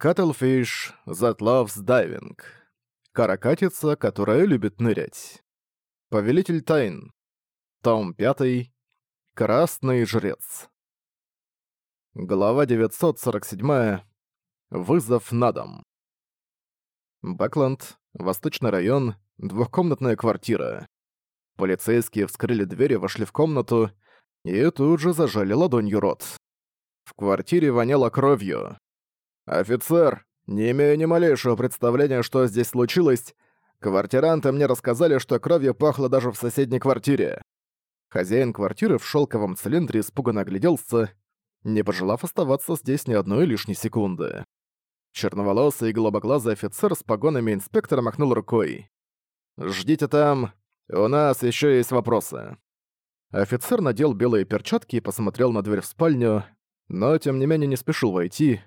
Cuttlefish That Loves Diving. Каракатица, которая любит нырять. Повелитель тайн. Том 5. Красный жрец. Глава 947. Вызов на дом. Бэкланд, Восточный район, двухкомнатная квартира. Полицейские вскрыли дверь и вошли в комнату, и тут же зажали ладонью рот. В квартире воняло кровью. «Офицер, не имею ни малейшего представления, что здесь случилось. Квартиранты мне рассказали, что кровью пахло даже в соседней квартире». Хозяин квартиры в шелковом цилиндре испуганно огляделся, не пожелав оставаться здесь ни одной лишней секунды. Черноволосый и голубоглазый офицер с погонами инспектора махнул рукой. «Ждите там, у нас еще есть вопросы». Офицер надел белые перчатки и посмотрел на дверь в спальню, но тем не менее не спешил войти,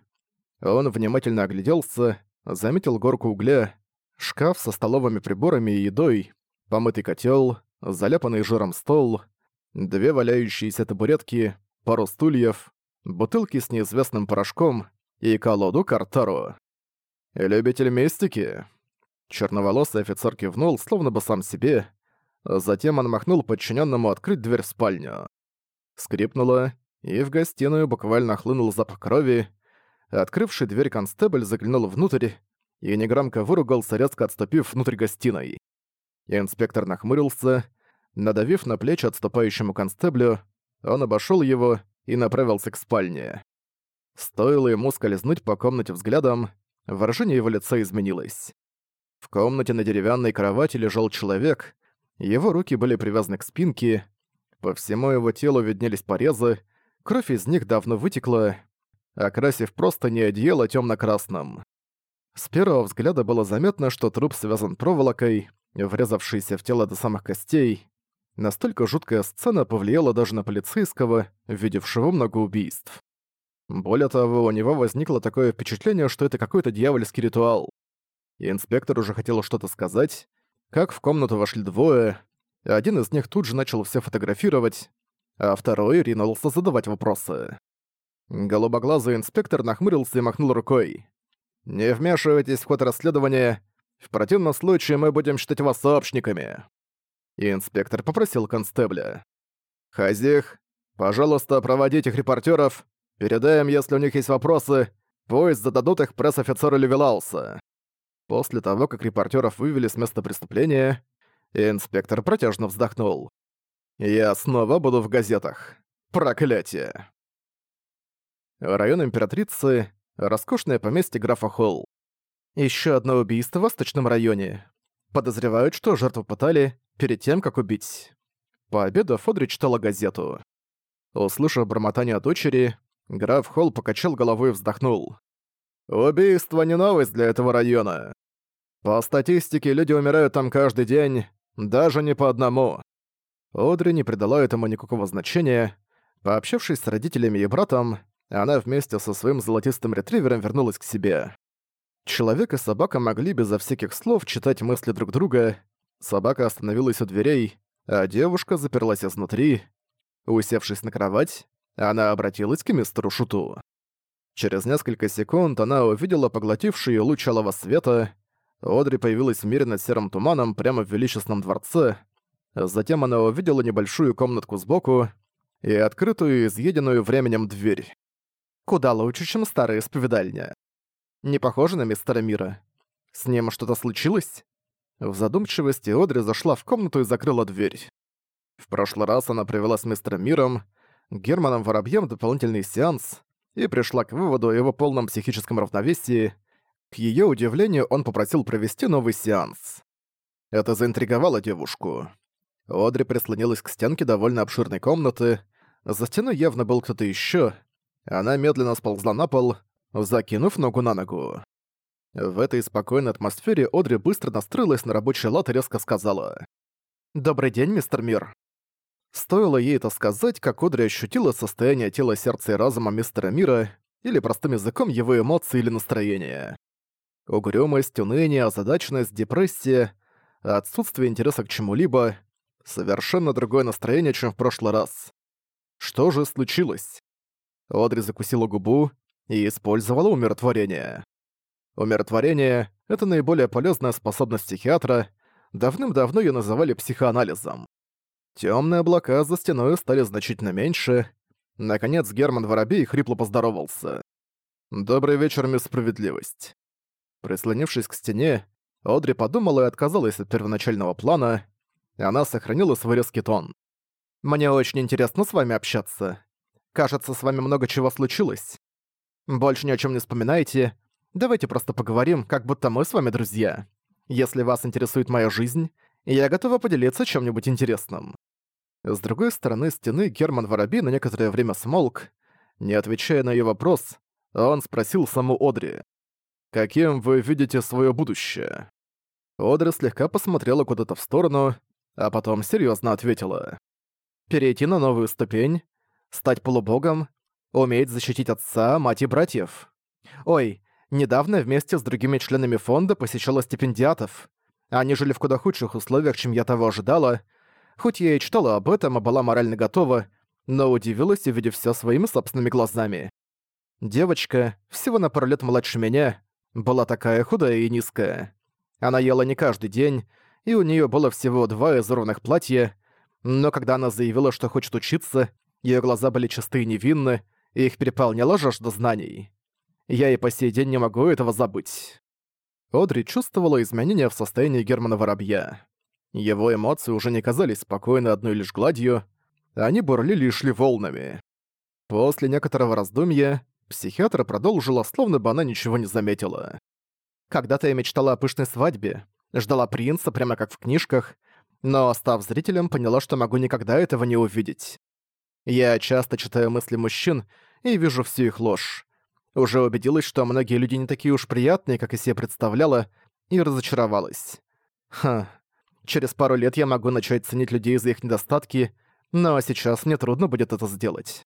он внимательно огляделся, заметил горку угля, шкаф со столовыми приборами и едой, помытый котел, заляпанный жиром стол, две валяющиеся табуретки, пару стульев, бутылки с неизвестным порошком и колоду Картару. «Любитель мистики?» Черноволосый офицер кивнул, словно бы сам себе. Затем он махнул подчиненному открыть дверь в спальню. Скрипнуло, и в гостиную буквально хлынул запах крови, Открывший дверь констебль заглянул внутрь и негромко выругался, резко отступив внутрь гостиной. Инспектор нахмурился, надавив на плечи отступающему констеблю, он обошёл его и направился к спальне. Стоило ему скользнуть по комнате взглядом, выражение его лица изменилось. В комнате на деревянной кровати лежал человек, его руки были привязаны к спинке, по всему его телу виднелись порезы, кровь из них давно вытекла, окрасив просто не одеяло тёмно-красным. С первого взгляда было заметно, что труп связан проволокой, врезавшейся в тело до самых костей. Настолько жуткая сцена повлияла даже на полицейского, видевшего много убийств. Более того, у него возникло такое впечатление, что это какой-то дьявольский ритуал. И инспектор уже хотел что-то сказать, как в комнату вошли двое, один из них тут же начал все фотографировать, а второй ринулся задавать вопросы. Голубоглазый инспектор нахмурился и махнул рукой. «Не вмешивайтесь в ход расследования. В противном случае мы будем считать вас сообщниками». И инспектор попросил констебля. «Хазих, пожалуйста, проводите их репортеров. Передаем, если у них есть вопросы. Пусть зададут их пресс-офицеру Левелауса». После того, как репортеров вывели с места преступления, инспектор протяжно вздохнул. «Я снова буду в газетах. Проклятие!» район Императрицы, роскошное поместье графа Холл. Еще одно убийство в восточном районе. Подозревают, что жертву пытали перед тем, как убить. По обеду Фодри читала газету. Услышав бормотание дочери, граф Холл покачал головой и вздохнул. «Убийство не новость для этого района. По статистике, люди умирают там каждый день, даже не по одному». Одри не придала этому никакого значения. Пообщавшись с родителями и братом, она вместе со своим золотистым ретривером вернулась к себе. Человек и собака могли безо всяких слов читать мысли друг друга. Собака остановилась у дверей, а девушка заперлась изнутри. Усевшись на кровать, она обратилась к мистеру Шуту. Через несколько секунд она увидела поглотившую луч алого света. Одри появилась в мире над серым туманом прямо в величественном дворце. Затем она увидела небольшую комнатку сбоку и открытую, изъеденную временем дверь куда лучше, чем старые исповедальня. Не похоже на мистера Мира. С ним что-то случилось? В задумчивости Одри зашла в комнату и закрыла дверь. В прошлый раз она провела с мистером Миром, Германом Воробьем дополнительный сеанс и пришла к выводу о его полном психическом равновесии. К ее удивлению, он попросил провести новый сеанс. Это заинтриговало девушку. Одри прислонилась к стенке довольно обширной комнаты. За стеной явно был кто-то еще, она медленно сползла на пол, закинув ногу на ногу. В этой спокойной атмосфере Одри быстро настроилась на рабочий лад и резко сказала. «Добрый день, мистер Мир». Стоило ей это сказать, как Одри ощутила состояние тела, сердца и разума мистера Мира, или простым языком его эмоции или настроения: Угрюмость, уныние, озадаченность, депрессия, отсутствие интереса к чему-либо — совершенно другое настроение, чем в прошлый раз. Что же случилось? Одри закусила губу и использовала умиротворение. Умиротворение — это наиболее полезная способность психиатра, давным-давно ее называли психоанализом. Темные облака за стеной стали значительно меньше. Наконец Герман Воробей хрипло поздоровался. «Добрый вечер, мисс Справедливость». Прислонившись к стене, Одри подумала и отказалась от первоначального плана. И Она сохранила свой резкий тон. «Мне очень интересно с вами общаться. Кажется, с вами много чего случилось. Больше ни о чем не вспоминайте. Давайте просто поговорим, как будто мы с вами друзья. Если вас интересует моя жизнь, я готова поделиться чем-нибудь интересным». С другой стороны стены Герман Воробей на некоторое время смолк. Не отвечая на ее вопрос, он спросил саму Одри. «Каким вы видите свое будущее?» Одри слегка посмотрела куда-то в сторону, а потом серьезно ответила. «Перейти на новую ступень, стать полубогом, уметь защитить отца, мать и братьев. Ой, недавно вместе с другими членами фонда посещала стипендиатов. Они жили в куда худших условиях, чем я того ожидала. Хоть я и читала об этом, а была морально готова, но удивилась, увидев все своими собственными глазами. Девочка, всего на пару лет младше меня, была такая худая и низкая. Она ела не каждый день, и у нее было всего два изорванных платья, но когда она заявила, что хочет учиться, Её глаза были чисты и невинны, и их переполняла жажда знаний. Я и по сей день не могу этого забыть. Одри чувствовала изменения в состоянии Германа Воробья. Его эмоции уже не казались спокойны одной лишь гладью, они бурлили и шли волнами. После некоторого раздумья психиатр продолжила, словно бы она ничего не заметила. «Когда-то я мечтала о пышной свадьбе, ждала принца, прямо как в книжках, но, став зрителем, поняла, что могу никогда этого не увидеть. Я часто читаю мысли мужчин и вижу всю их ложь. Уже убедилась, что многие люди не такие уж приятные, как и себе представляла, и разочаровалась. Ха. Через пару лет я могу начать ценить людей за их недостатки, но сейчас мне трудно будет это сделать.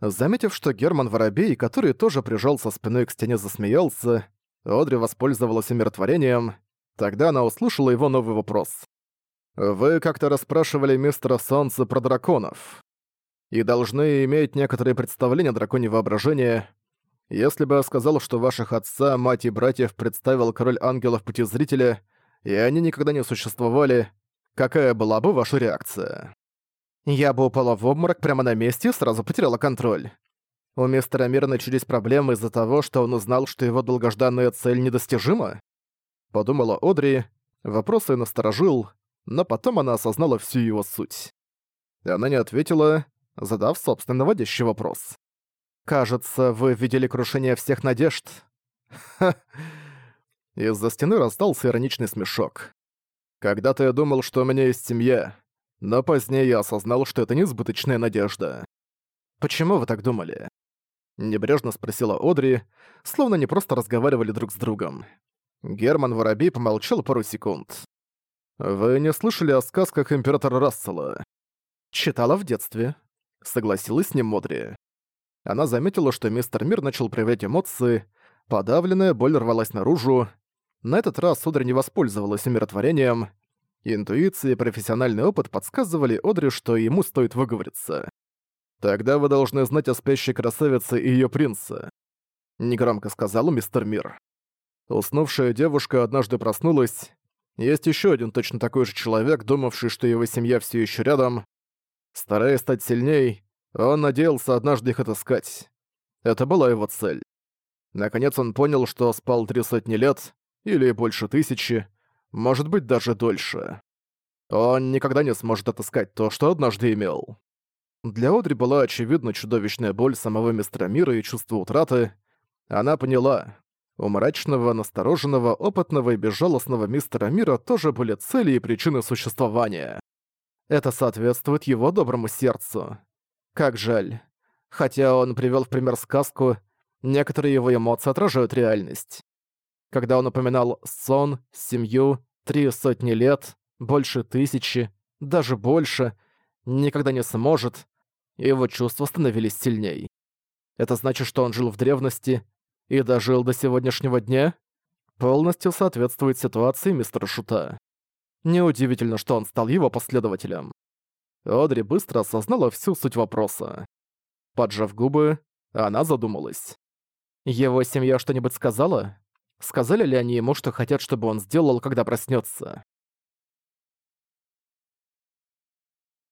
Заметив, что Герман Воробей, который тоже прижался спиной к стене, засмеялся, Одри воспользовалась умиротворением. Тогда она услышала его новый вопрос. «Вы как-то расспрашивали мистера Солнца про драконов и должны иметь некоторые представления о драконе воображения. Если бы я сказал, что ваших отца, мать и братьев представил король ангелов пути зрителя, и они никогда не существовали, какая была бы ваша реакция? Я бы упала в обморок прямо на месте и сразу потеряла контроль. У мистера Мира начались проблемы из-за того, что он узнал, что его долгожданная цель недостижима? Подумала Одри, вопрос ее насторожил, но потом она осознала всю его суть. Она не ответила, задав собственный водящий вопрос. «Кажется, вы видели крушение всех надежд». Из-за стены раздался ироничный смешок. «Когда-то я думал, что у меня есть семья, но позднее я осознал, что это несбыточная надежда». «Почему вы так думали?» Небрежно спросила Одри, словно не просто разговаривали друг с другом. Герман Воробей помолчал пару секунд. «Вы не слышали о сказках Императора Рассела?» «Читала в детстве», — согласилась с ним Модри. Она заметила, что мистер Мир начал проявлять эмоции, подавленная боль рвалась наружу. На этот раз Одри не воспользовалась умиротворением. Интуиция и профессиональный опыт подсказывали Одри, что ему стоит выговориться. «Тогда вы должны знать о спящей красавице и ее принце», — негромко сказал мистер Мир. Уснувшая девушка однажды проснулась. Есть еще один точно такой же человек, думавший, что его семья все еще рядом, Стараясь стать сильней, он надеялся однажды их отыскать. Это была его цель. Наконец он понял, что спал три сотни лет, или больше тысячи, может быть, даже дольше. Он никогда не сможет отыскать то, что однажды имел. Для Одри была очевидна чудовищная боль самого мистера мира и чувство утраты. Она поняла, у мрачного, настороженного, опытного и безжалостного мистера мира тоже были цели и причины существования. Это соответствует его доброму сердцу. Как жаль. Хотя он привел в пример сказку, некоторые его эмоции отражают реальность. Когда он упоминал сон, семью, три сотни лет, больше тысячи, даже больше, никогда не сможет, его чувства становились сильней. Это значит, что он жил в древности и дожил до сегодняшнего дня? Полностью соответствует ситуации мистера Шута. Неудивительно, что он стал его последователем. Одри быстро осознала всю суть вопроса. Поджав губы, она задумалась. Его семья что-нибудь сказала? Сказали ли они ему, что хотят, чтобы он сделал, когда проснется?